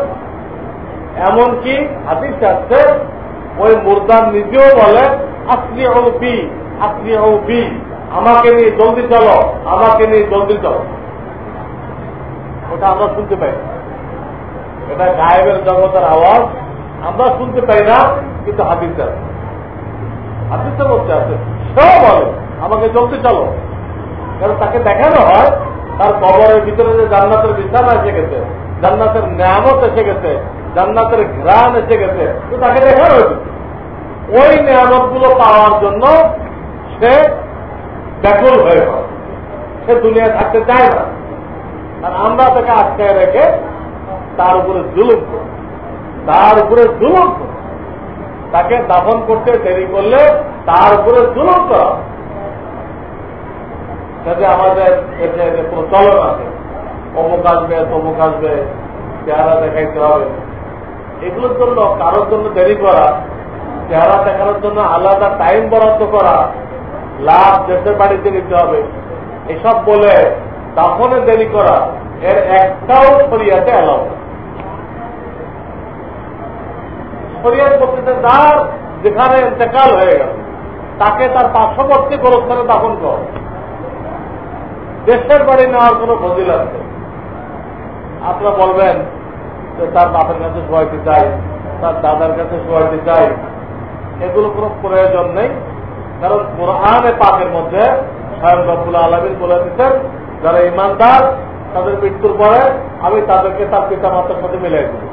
এমনকি হাদিস আছে, ওই মুর্দার নিজেও বলে আসলি বি আসলি বি, আমাকে নিয়ে জলদি চলো, আমাকে নিয়ে জলদি চলো। ওটা আমরা শুনতে পাই। এটা গায়েবের জগতের আওয়াজ, আমরা শুনতে পাই না, কিন্তু হাদিস আছে। হাদিসের মধ্যে আছে, সেও বলে, আমাকে জলদি চলো। কারণ তাকে দেখানো হয় তার কবরের ভিতরে যে জান্নাতের বিছানা এসে গেছে, জান্নাতের নিয়ামত এসে গেছে, জান্নাতের ঘ্রাণ এসে গেছে, তো তাকে দেখানো হয়েছে। ওই নিয়ামতগুলো পাওয়ার জন্য সে ব্যাকুল হয়ে পড়ে সে দুনিয়া থাকতে চায় না। আর আমরা তাকে আটকায় রেখে তার উপরে জুলুম তার উপরে জুলুম তাকে দাফন করতে দেরি করলে তার উপরে জুলুম করা যাতে আমাদের এতে প্রচলন আছে। অমুক আসবে, তমুক আসবে, চেহারা দেখাইতে হবে। এগুলোর জন্য কারোর জন্য দেরি করা, চেহারা দেখানোর জন্য আলাদা টাইম বরাদ্দ করা, লাভ দেশের বাড়িতে নিতে হবে। এসব বলে দাফনে দেরি করা, এর একটাও শরিয়াতে অ্যালাউ শরিয়াত বলতে যার যেখানে ইন্তেকাল হয়ে গেল, তাকে তার পার্শ্ববর্তী গোরস্থানে দাফন কর। দেশের বাড়ি নেওয়ার কোন ফজিল আছে আপনারা বলবেন যে তার বাপের কাছে শোয়াইতে চাই, তার দাদার কাছে শোয়াইতে চাই। এগুলো কোনো প্রয়োজন নেই, কারণ কোরআনে পাকের মধ্যে স্বয়ং রব্বুল আলমিন বলে দিচ্ছেন যারা ইমানদার তাদের মৃত্যুর পরে আমি তাদেরকে তার পিতা মাতার সাথে মিলাই দেব।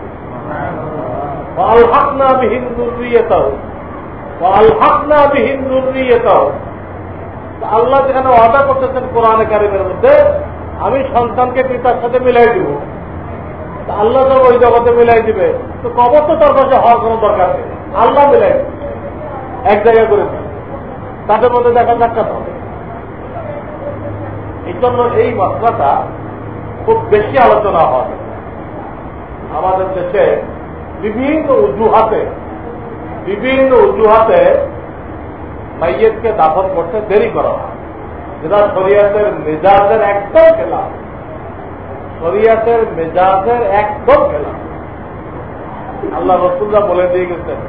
আল্লাহনা বিহীন দুর্রিয়তাও আল্লাহনা বিহীন দুর্রিয়তাও আল্লাহ যেখানে ওয়াদা করতেছেন কোরআনে কারিমের মধ্যে, আমি সন্তানকে পিতার সাথে মিলাই দিব। আল্লাহ তো ওই জগতে মিলাই দিবে। তো কবর তো তার কাছে হওয়ার কোন দরকার নেই। আল্লাহ মিলাই এক জায়গায় করে তাদের মধ্যে দেখা সাক্ষাৎ হবে। এই জন্য এই মশলাটা খুব বেশি আলোচনা হয়। আমাদের দেশে বিভিন্ন উজুহাতে বিভিন্ন উজুহাতে মাইয়েতকে দাফন করতে দেরি করা হয়। যেটা শরিয়াতের মেজাজের একদম খেলা শরিয়াতের মেজাজের একদম খেলা আল্লাহ রসুল্লাহ বলে দিয়ে গেছেন।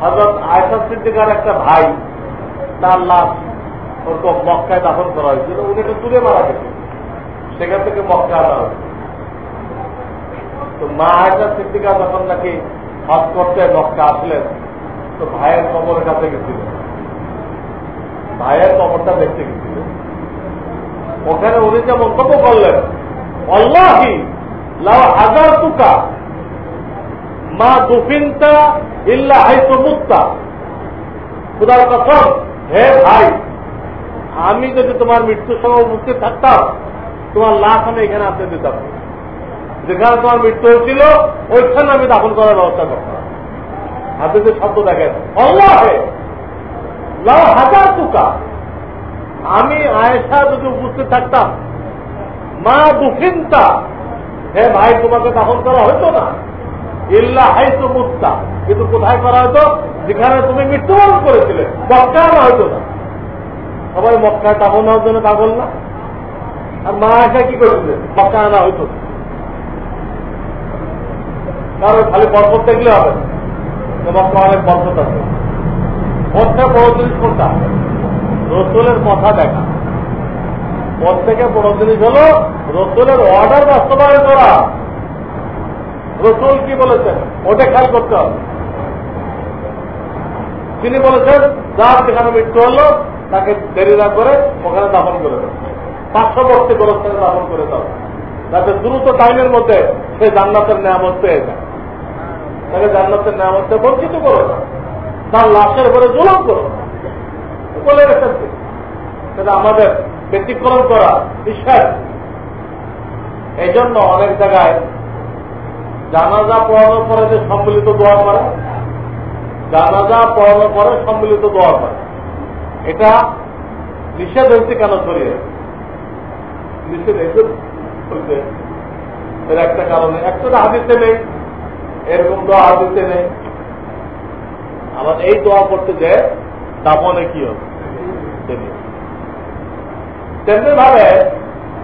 হজরত আয়সা সিদ্দিকার একটা ভাই, তার লাশ ওরকম মক্কায় দাফন করা হয়েছিল। উনি একটু দূরে মারা গেছে সেখান থেকে মক্কা আনা হয়েছে। তো মা আয়সা সিদ্দিকা যখন নাকি হজ করতে মক্কা আসলেন তো ভাইয়ের কবরের কাছে গেছিল। ভাইয়ের কবরটা দেখতে গেছিল। ওখানে উনি যে মন্তব্য করলেন অল্লাহি হাজার মা দুফিনটা ইল্লা হাইতো মুক্তা। খুদার কসম, হে ভাই, আমি যদি তোমার মৃত্যুর সময় উপস্থিত থাকতাম, তোমার লাশ আমি এখানে আসতে দিতাম। যেখানে তোমার মৃত্যু হয়েছিল, ওইখানে আমি দাফন করার ব্যবস্থা করতাম। যে শব্দ দেখেন। অল্লাহে হাজার তুকা আমি আয়েশা যদি উপস্থিত থাকতাম, মা দুফিনটা হে ভাই, তোমাকে দাফন করা হইতো না। ইল্লা হাইতো মুক্তা কিন্তু কোথায় করা হতো যেখানে তুমি মৃত্যুবরণ করেছিলে। মক্কা আনা হইতো না। সবাই মক্কায় দাফন হওয়ার জন্য পাগল না? আর মা আয়সা কি করেছিলেন? মক্কা আনা হইতো না। কারণ খালি বরফত দেখলে হবে না। মক্কা অনেক বরফত আছে ওর বড় জিনিস কোনটা রসুলের কথা দেখা। ওর থেকে বড় জিনিস হল রসুলের অর্ডার বাস্তবায়ন করা। রসুল কি বলেছেন? ওটা খেয়াল করতে হবে। তিনি বলেছেন, যার যেখানে মৃত্যু হলো, তাকে দেরি না করে ওখানে দাফন করে দেবে পার্শ্ববর্তী গোরস্থানে দাফন করে দাও। যাতে দ্রুত টাইমের মধ্যে সে জান্নাতের নিয়ামত পেয়ে যায়। তাকে জান্নাতের নিয়ামতকে বঞ্চিত করো না। তার লাশের উপরে জুলম করো বলে রেখেছে। সেটা আমাদের ব্যতিক্রম করা বিশ্বাস এই জন্য অনেক জায়গায় জানাজা পড়ানোর পরে যে সম্মিলিত দোয়া করে, জানাজা পড়ানোর পরে সম্মিলিত দোয়া করে। এটা নিষেধ হয়েছে কেন ছড়িয়ে নিষেধ হয়েছে একটা কারণে। একটা হাদিতে নেই। এরকম দোয়া হাদিতে নেই আবার এই দোয়া করতে যে দাপনে কি হবে? তেমনি ভাবে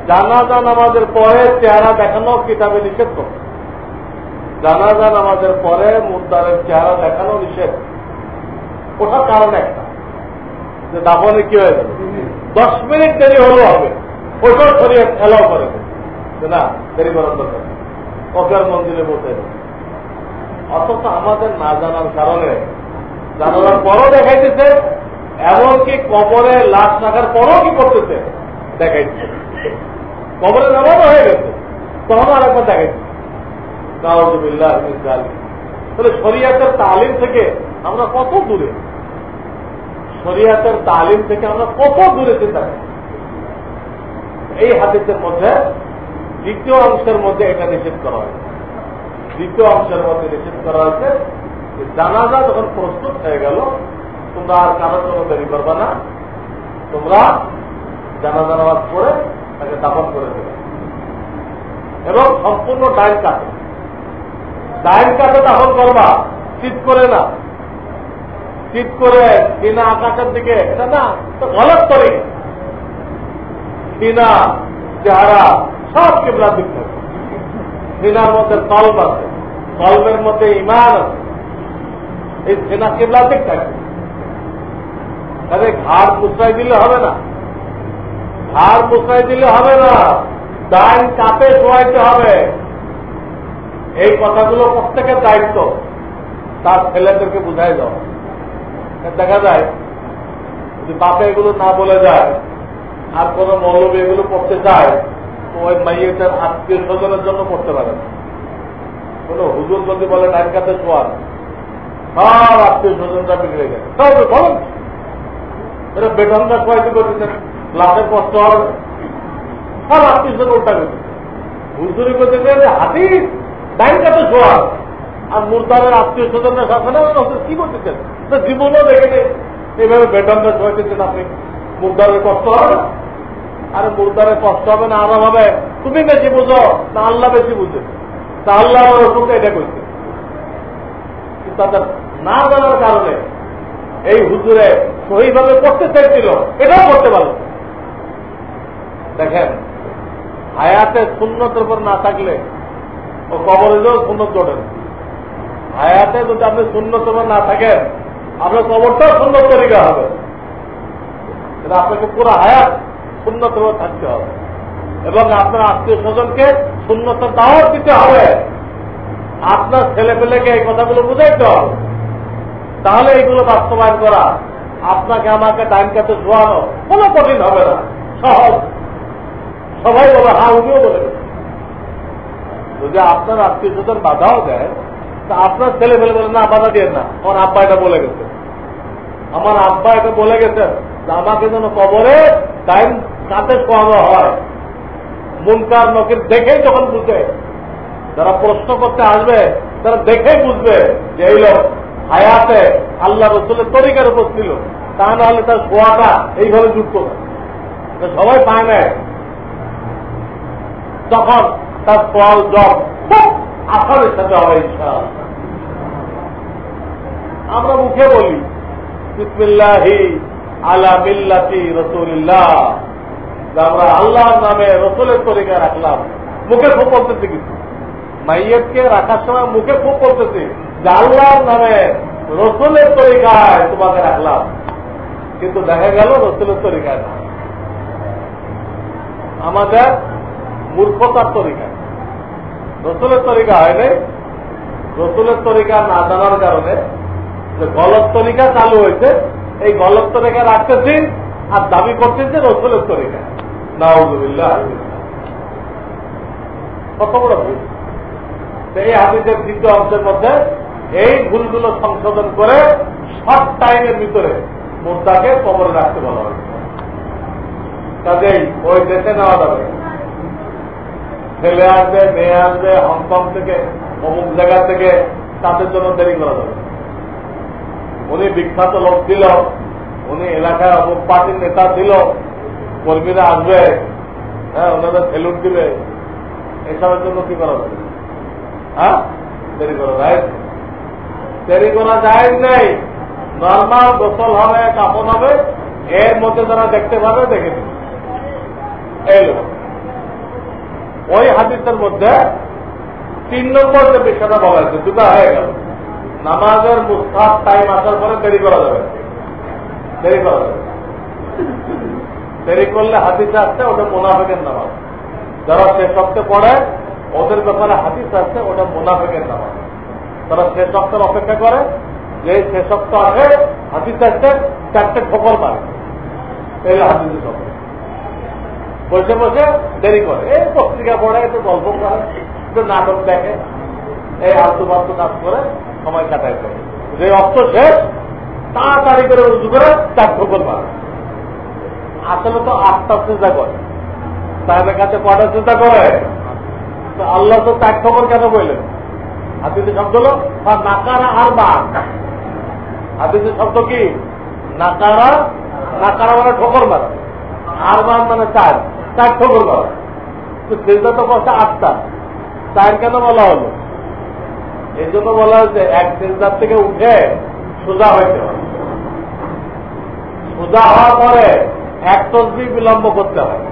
জানাজা নামাজের পরে চেহারা দেখানো কিতাবে নিষেধ করে। জানাজা নামাজের পরে মুদ্দারের চেহারা দেখানো নিষেধ। ওটার কারণ একটা, যে দাপনে কি হয়ে যাবে? দশ মিনিট দেরি হলেও হবে। ওটাও সরিয়ে এলাও করে না, দেরি করার দরকার কফিয়ার মন্দিরে বসে অথচ আমাদের না জানার কারণে জানার পরও দেখাইতেছে, এমনকি কবরে লাশ রাখার পরও কি করতেছে? দেখাইছে কবরে নামাজও হয়ে গেছে তখন আর একবার দেখাইছে তাহলে শরিয়াতের তালিম থেকে আমরা কত দূরে? শরিয়াতের তালিম থেকে আমরা কত দূরে চিন্তা করি? এই হাদিসের মধ্যে দ্বিতীয় অংশের মধ্যে এটা নিষেধ করা হয়েছে। দ্বিতীয় অংশের মধ্যে নিষেধ করা হয়েছে জানাজা যখন প্রস্তুত হয়ে গেল, তোমরা আর কারোর জন্য দেরি করবে না। তোমরা জানাজা নামাজ পড়ে তাকে দাপন করে দেবে। এবং সম্পূর্ণ ডাইন কাটে ডাইন কাটে দাপন করবা শীত করে না। শীত করে কিনা আকাশের দিকে, এটা না তো গলত করে কিনা চেহারা, সব কেবলা দিক থাকে সিনার মধ্যে কল্প আছে। কল্পের মধ্যে ইমান আছে। এই সেনা কেবলা ঠিক থাকবে তাহলে ঘাড় মুসরাই দিলে হবে না। ঘাড় মুসরাই দিলে হবে না। ডাইন কাপে শোয়াইতে হবে। এই কথাগুলো প্রত্যেকের দায়িত্ব। তার ছেলেদেরকে বুঝাই দাও। দেখা যায়, যদি বাপে এগুলো না বলে যায়, আর কোন মৌলবী এগুলো করতে চায় ওই মাইয়েটার আত্মীয় স্বজনের জন্য করতে পারে কোন হুজুর যদি বলে ডাইন কাতে শোয়ার সব আত্মীয় স্বজনটা বিগড়ে গেছে বলুন। এটা বেতনটা কয়েকটি করতেছেন লাভের কষ্ট হবে। সব আত্মীয় স্বজন উল্টা করতেছে হুজুরি করতেছে যে হাতি ডাইন কাতে শোয়ার আর মুরদারের আত্মীয় স্বজনের শাসনে কি করতেছেন জীবনও দেখে নেই। এইভাবে বেতনটা শোয়াইতেছেন আপনি মুরদারের কষ্ট হবে না? আরে মুরদারের কষ্ট হবে না আরাম হবে? তুমি বেশি বুঝো? না, আল্লাহ বেশি বুঝে। তা আল্লাহ রসুলকে এটা করছে তাদের না জানার কারণে এই হুজুরে সহিভাবে করতে চাইছিল, এটাও করতে পারল দেখেন, হায়াতে শূন্যতের উপর না থাকলে ও কবরে যেও শূন্যত জোটেন হায়াতে যদি আপনি শূন্যতের উপর না থাকেন, আপনার কবরটাও সুন্নত তরিকা হবে। এটা আপনাকে পুরো হায়াত শূন্যতের উপর থাকতে হবে। এবং আপনার আত্মীয় স্বজনকে শূন্যতার দাওয়াত দিতে হবে। আপনার ছেলে পেলেকে এই কথাগুলো বুঝাইতে হবে। তাহলে এইগুলো বাস্তবায়ন করা আপনাকে আমাকে টাইম কাতে শোয়ানো কোনো কঠিন হবে না। সহজ। সবাই বলে হ্যাঁ উনিও বলে যদি আপনার আত্মীয় স্বজন বাধাও দেয়, তা আপনার ছেলে ফেলে বলে, না, বাধা দিয়ে না। আমার আব্বা এটা বলে গেছে আমার আব্বা এটা বলে গেছে আমাকে যেন কবরে টাইম কাতে শোয়ানো হয়। মুনকার নকির দেখেই যখন বুঝে যারা প্রশ্ন করতে আসবে, তারা দেখেই বুঝবে যে এই লোক হায়াতে আল্লাহ রসুলের তরিকার উপর ছিল। তা না হলে তার শোয়াটা এইভাবে যুক্ত না। সবাই পায় নেয় তখন তার ফল জব খুব আসামের সাথে হবে ইচ্ছা আমরা মুখে বলি, বিসমিল্লাহি আলা মিল্লাতি রসুলিল্লাহ। আমরা আল্লাহর নামে রসুলের তরিকা রাখলাম, মুখে খুব বলতেছি কিছু। মাইয়েতকে রাখার সময় মুখে খুব বলতেছি যে আল্লাহর নামে রসুলের তরিকায় তোমাকে রাখলাম। কিন্তু দেখা গেল রসুলের তরিকায় না। আমাদের মূর্খতার তরিকা রসুলের তরিকা হয়নি রসুলের তরিকা না জানার কারণে যে গলত তরিকা চালু হয়েছে এই গলত তরিকা রাখতেছি আর দাবি করতেছে রসুলের তরিকা। নাউজুবিল্লাহ। কত বড় ভুল এই হাদিসের দ্বিতীয় অংশের মধ্যে এই ভুলগুলো সংশোধন করে শর্ট টাইমের ভিতরে মুদ্রাকে কবরে রাখতে বলা হয়েছে। কাজেই ওই দেশে নেওয়া যাবে। ছেলে আসবে মেয়ে আসবে হংকং থেকে অমুক জায়গা থেকে তাদের জন্য দেরি করা যাবে। উনি বিখ্যাত লোক দিল উনি এলাকায় অমুক পার্টির নেতা ছিল। কর্মীরা আসবে হ্যাঁ ওনাদের সেলুট দিবে। এসবের জন্য কি করা যাবে হ্যাঁ? দেরি করা যায়? দেরি করা যায় নেই। নর্মাল গোসল হবে, কাপড় হবে, এর মধ্যে যারা দেখতে পাবে, দেখে লোক। ওই হাদিসের মধ্যে তিন নম্বর যে বিষয়টা বলা হয়েছে, দুটা হয়ে গেল। নামাজের মুস্তাদ টাইম আসার পরে দেরি করা যাবে। দেরি করা যাবে। দেরি করলে হাদিস আসছে, ওটা মোনাফেকের নামাজ। যারা সে সপ্তাহে পড়ে, ওদের ব্যাপারে হাদিস আসছে, ওটা মোনাফেকের নামাজ। তারা সে সপ্তাহ অপেক্ষা করে, যে সে সপ্তাহ আসে, হাদিস আসছে, চারটে ঠোকর পারে এই সপ্তাহ বসে বসে দেরি করে। এই পত্রিকা পড়ে, একটু গল্প করে, একটু নাটক দেখে, এই আলতু বালতু কাজ করে সময় কাটাই করে। যে অর্থ শেষ, তাড়াতাড়ি করে উঁচু করে চার ঠোকর আসলে তো আটটা চিন্তা করে। তাহলে কাছে কটা চিন্তা করে। তো আল্লাহ তো চার ঠোকর কেন বললেন? হাতিতে শব্দ হলো নাকারা আর বাঘ হাতিতে শব্দ কি? নাকারা নাকারা মানে ঠোকর মারা। আর মান মানে চার চার ঠোকর মারা। তো সেটা তো কথা আটটা চার কেন বলা হলো? এই জন্য বলা হয়েছে, এক সেন্সার থেকে উঠে সোজা হইতে হবে। সোজা হওয়ার পরে এক তসবি বিলম্ব করতে হয়।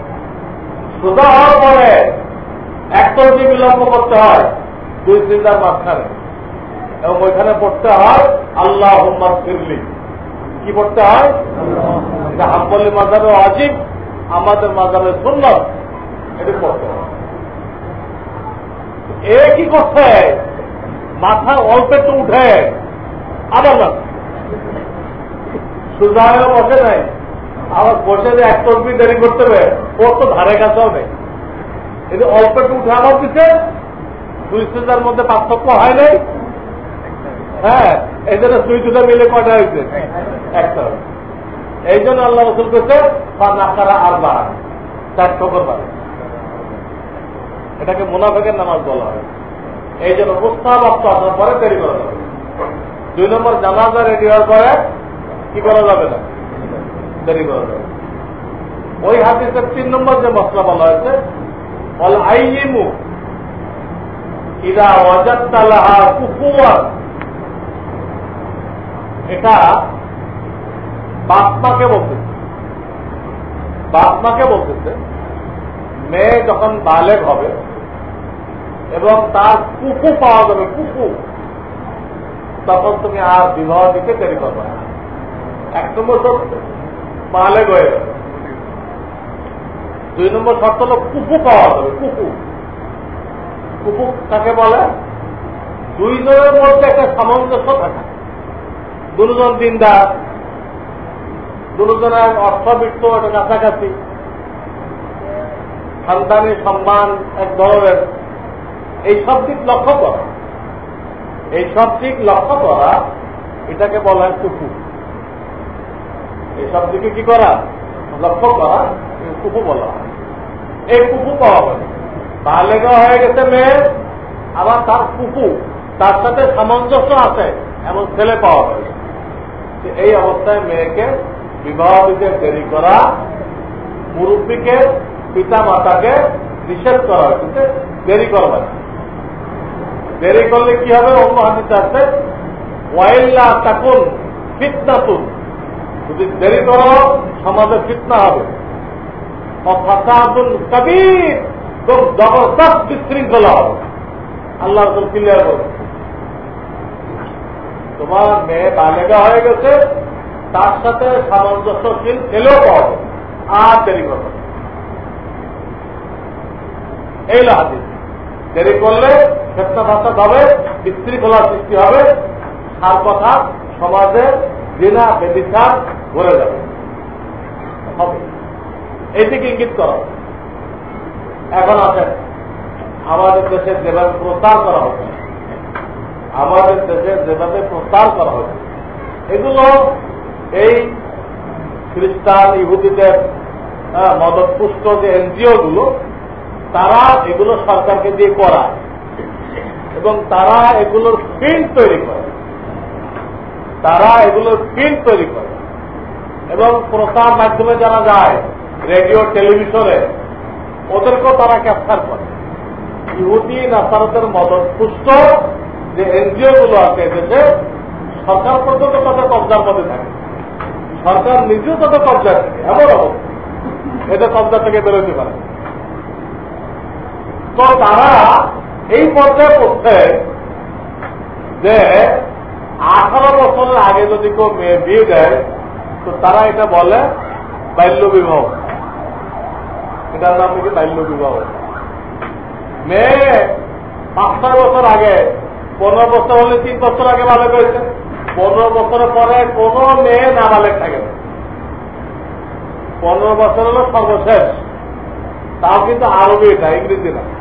সোজা হওয়ার পরে এক তসবি বিলম্ব করতে হয় দুই চিন্তার মাঝখানে। এবং ওইখানে পড়তে হয় আল্লাহ ফিরলি কি পড়তে হয়? হাম্বলি মাজারে অজিব আমাদের মাজারে সুন্দর এটা পড়তে হয়। এ কি করছে? মাথা অল্প একটু উঠে আবার সুজায় বসে নাই। আবার বসে যে এক তসবি দেরি করতে হবে, ওর তো ধারে কাছেও হবে। এই অল্প একটু উঠে আমার দিচ্ছে দুই সুজার মধ্যে পার্থক্য হয় নাই। হ্যাঁ এই জন্য দুই সুজা মিলে কটা হয়েছে? একটা। এই জন্য আল্লাহ রসুল করছে বা নাকারা আর বাড়া চার ঠোকর এটাকে মুনাফেকের নামাজ বলা হয়। এই জন্য প্রস্তাবাপ্ত আসার পরে দেরি করা যাবে। দুই নম্বর জানাজা রেডি হওয়ার পরে কি করা যাবে না? দেরি করা যাবে। ওই হাদিসের তিন নম্বর যে মশলা বলা হয়েছে বল আইমু ইরা ওয়াজাত্তালাহা কুকুয়ান এটা বাপমাকে বলতেছে। বাপমাকে বলতেছে, মেয়ে যখন বালেক হবে এবং তার কুকু পাওয়া যাবে, কুকু। তখন তুমি আর বিবাহ দিতে দেরি করবে না। এক নম্বর শর্ত হয়ে যাবে দুই নম্বর শর্ত হল কুকু পাওয়া যাবে, কুকু। কুকু কাকে বলে? দুই জনের মধ্যে একটা সামঞ্জস্য থাকে। দুজন দিনদার, দুজনের অর্থবিত্ত একটা কাছাকাছি। সন্তানী সম্মান এক ধরনের এই সব দিক লক্ষ্য করা। এই সব দিক লক্ষ্য করা, এটাকে বলা হয় কুকু এই সব দিকে কি করা? লক্ষ্য করা কুকু বলা হয়। এই কুকু পাওয়া যায় বালেগা হয়ে গেছে মেয়ে আবার তার কুকু তার সাথে সামঞ্জস্য আছে, এমন ছেলে পাওয়া যায় এই অবস্থায় মেয়েকে বিবাহ দিতে দেরি করা, মুরব্বীকে পিতা মাতাকে নিষেধ করা হয়েছে, দেরি করবে না দেরি করলে কি হবে? অন্য হাতিতে আছে, ওয়াইল্লা তাকুন ফিতনাতুন। যদি দেরি করো, সমাজে ফিতনা হবে। জবরদস্ত বিশৃঙ্খলা হবে। আল্লাহ ক্লিয়ার করবে তোমার মেয়ে বালেগা হয়ে গেছে, তার সাথে সামঞ্জস্যশীল ছেলেও পাওয়া আর দেরি করবে এই হাদিস। দেরি করলে ফেতনা ফাঁসা হবে বিশৃঙ্খলার সৃষ্টি হবে তার কথা সমাজে বিনা বেদিচার ভরে যাবে। হবে। এইদিকে ইঙ্গিত করা এখন আছেন আমাদের দেশে যেভাবে প্রচার করা হচ্ছে আমাদের দেশে যেভাবে প্রচার করা হচ্ছে এগুলো এই খ্রিস্টান, ইহুদিদের মদতপুষ্ট যে এনজিও গুলো তারা এগুলো সরকারকে দিয়ে করায় এবং তারা এগুলোর ফিল্ড তৈরি করে। তারা এগুলোর ফিল্ড তৈরি করে। এবং প্রচার মাধ্যমে যারা যায় রেডিও টেলিভিশনে ওদেরকেও তারা ক্যাপচার করে। ইহুদি নাসারতের মদত পুষ্ট যে এনজিও গুলো আছে দেশে সরকার পর্যন্ত তাদের কবজার মধ্যে থাকে। সরকার নিজেও তাদের কবজা থাকে, এমন অবস্থা। এদের কবজা থেকে বেরোতে পারে তো তারা এই পর্যায়ে পড়ছে যে আঠারো বছরের আগে যদি কেউ মেয়ে বিয়ে দেয়, তো তারা এটা বলে বাল্য বিবাহ। এটার নাম নাকি বাল্য বিবাহ। মেয়ে পাঁচ ছয় বছর আগে, পনেরো বছর হলে তিন বছর আগে ভালো হয়েছে। পনেরো বছরের পরে কোন মেয়ে না বালেক থাকে। না পনেরো বছর হলো সর্বশেষ। তাও কিন্তু আরবি এটা, ইংরেজি না।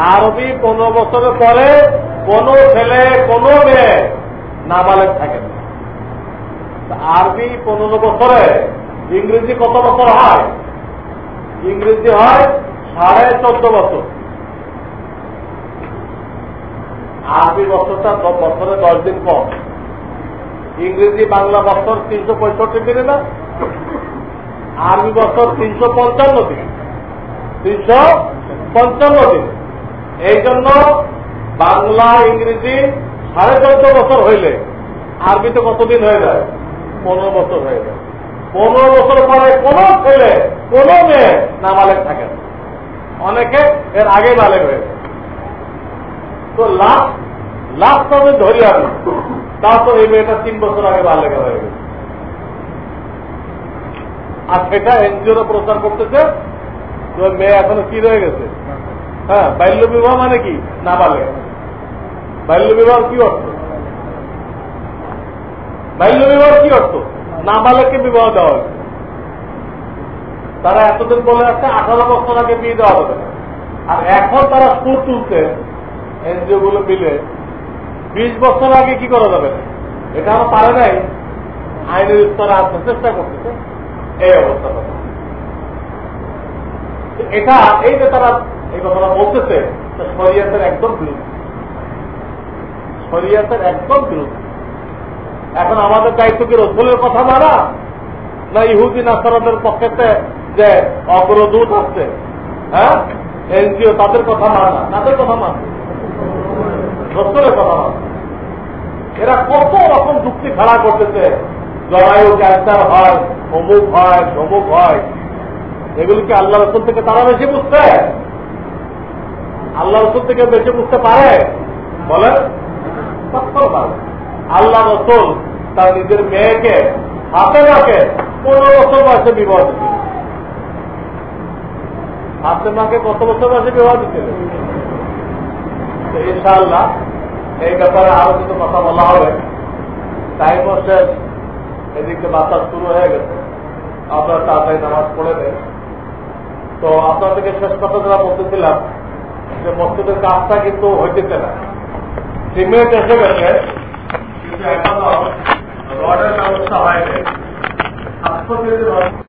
আরবি পনেরো বছরের পরে কোন ছেলে, কোন মেয়ে নাবালেক থাকে না। আরবি পনেরো বছরে ইংরেজি কত বছর হয়? ইংরেজি হয় সাড়ে চোদ্দ বছর। আরবি বছরটা বছরে দশ দিন কম। ইংরেজি বাংলা বছর তিনশো পঁয়ষট্টি দিনে না? আরবি বছর তিনশো পঞ্চান্ন দিন। তিনশো পঞ্চান্ন দিন। এই জন্য বাংলা, ইংরেজি সাড়ে চোদ্দ বছর হইলে আরবিতে কতদিন হয়ে যায়? পনেরো বছর হয়ে যায়। পনেরো বছর পরে কোন ছেলে, কোন মেয়ে নামালেক থাকে অনেকে এর আগে বালেক হয়ে তো লাস্ট লাস্ট টাইমে ধরি আমি তা তো এই মেয়েটা তিন বছর আগে বার লেখা হয়ে গেছে। আর সেটা এনজিওরা প্রচার করতেছে যে মেয়ে এখনও কি রয়ে গেছে। হ্যাঁ বাল্য বিবাহ মানে কি? না বালে বাল্য বিবাহ কি অর্থ? বাল্য বিবাহ কি অর্থ? না বালেকে বিবাহ দেওয়া হয়েছে তারা এতদিন বলে আছে, আঠারো বছর আগে বিয়ে দেওয়া হবে। আর এখন তারা সুর তুলছে এনজিও গুলো মিলে। বিশ বছর আগে কি করা যাবে? এটা আমার পারে নাই। আইনের স্তরে আসতে চেষ্টা করতেছে। এই অবস্থা। এটা, এই যে তারা এই কথাটা বলতেছে শরিয়াতের একদম বিরুদ্ধে শরিয়াতের একদম বিরুদ্ধে এখন আমাদের দায়িত্ব কি রসুলের কথা মারা না ইহুদি নাসারাদের পক্ষেতে যে অগ্রদূত আসছে হ্যাঁ? এনজিও তাদের কথা মানা, তাদের কথা মান। রসুলের কথা মান। এরা কত রকম যুক্তি খাড়া করতেছে জরায়ু ক্যান্সার হয়, অমুক হয় অমুক হয়। এগুলো কি আল্লাহ রসুল থেকে তারা বেশি বুঝতে আল্লাহ রসুল থেকে বেশি বুঝতে পারে? বলেন আল্লাহ রসুল তার নিজের মেয়েকে হাতে রাখে পনেরো বছর বয়সে বিবাহ দিতে? হাতে মাকে কত বছর বয়সে বিবাহ দিতে? ইনশাআল্লাহ এই ব্যাপারে আরও কিছু কথা বলা হবে। টাইমও শেষ। এদিকে বাতাস শুরু হয়ে গেছে। আপনারা তাড়াতাড়ি নামাজ পড়ে দেন তো আপনার থেকে শেষ কথা যারা বলতেছিলাম যে মসজিদের কাজটা কিন্তু হইতেছে না। সিমেন্ট এসে গেছে কিন্তু এখনও রডের ব্যবস্থা হয়নি।